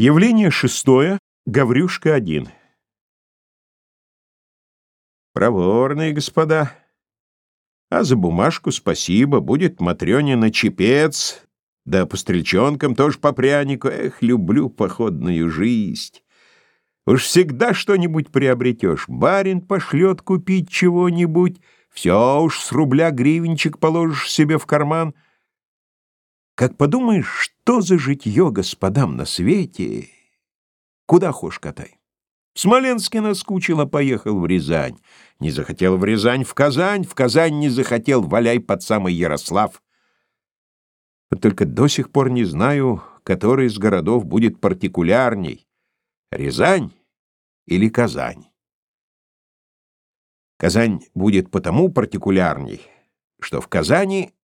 Явление шестое. Гаврюшка один. Проворные господа. А за бумажку спасибо. Будет Матрёнина чепец, да по стрельчонкам тоже по прянику. Эх, люблю походную жизнь. Уж всегда что-нибудь приобретешь. Барин пошлет купить чего-нибудь. Все уж с рубля гривенчик положишь себе в карман — как подумаешь, что за житье господам на свете, куда хошь катай. В Смоленске наскучило, поехал в Рязань. Не захотел в Рязань, в Казань, в Казань не захотел, валяй под самый Ярослав. Только до сих пор не знаю, который из городов будет партикулярней — Рязань или Казань. Казань будет потому партикулярней, что в Казани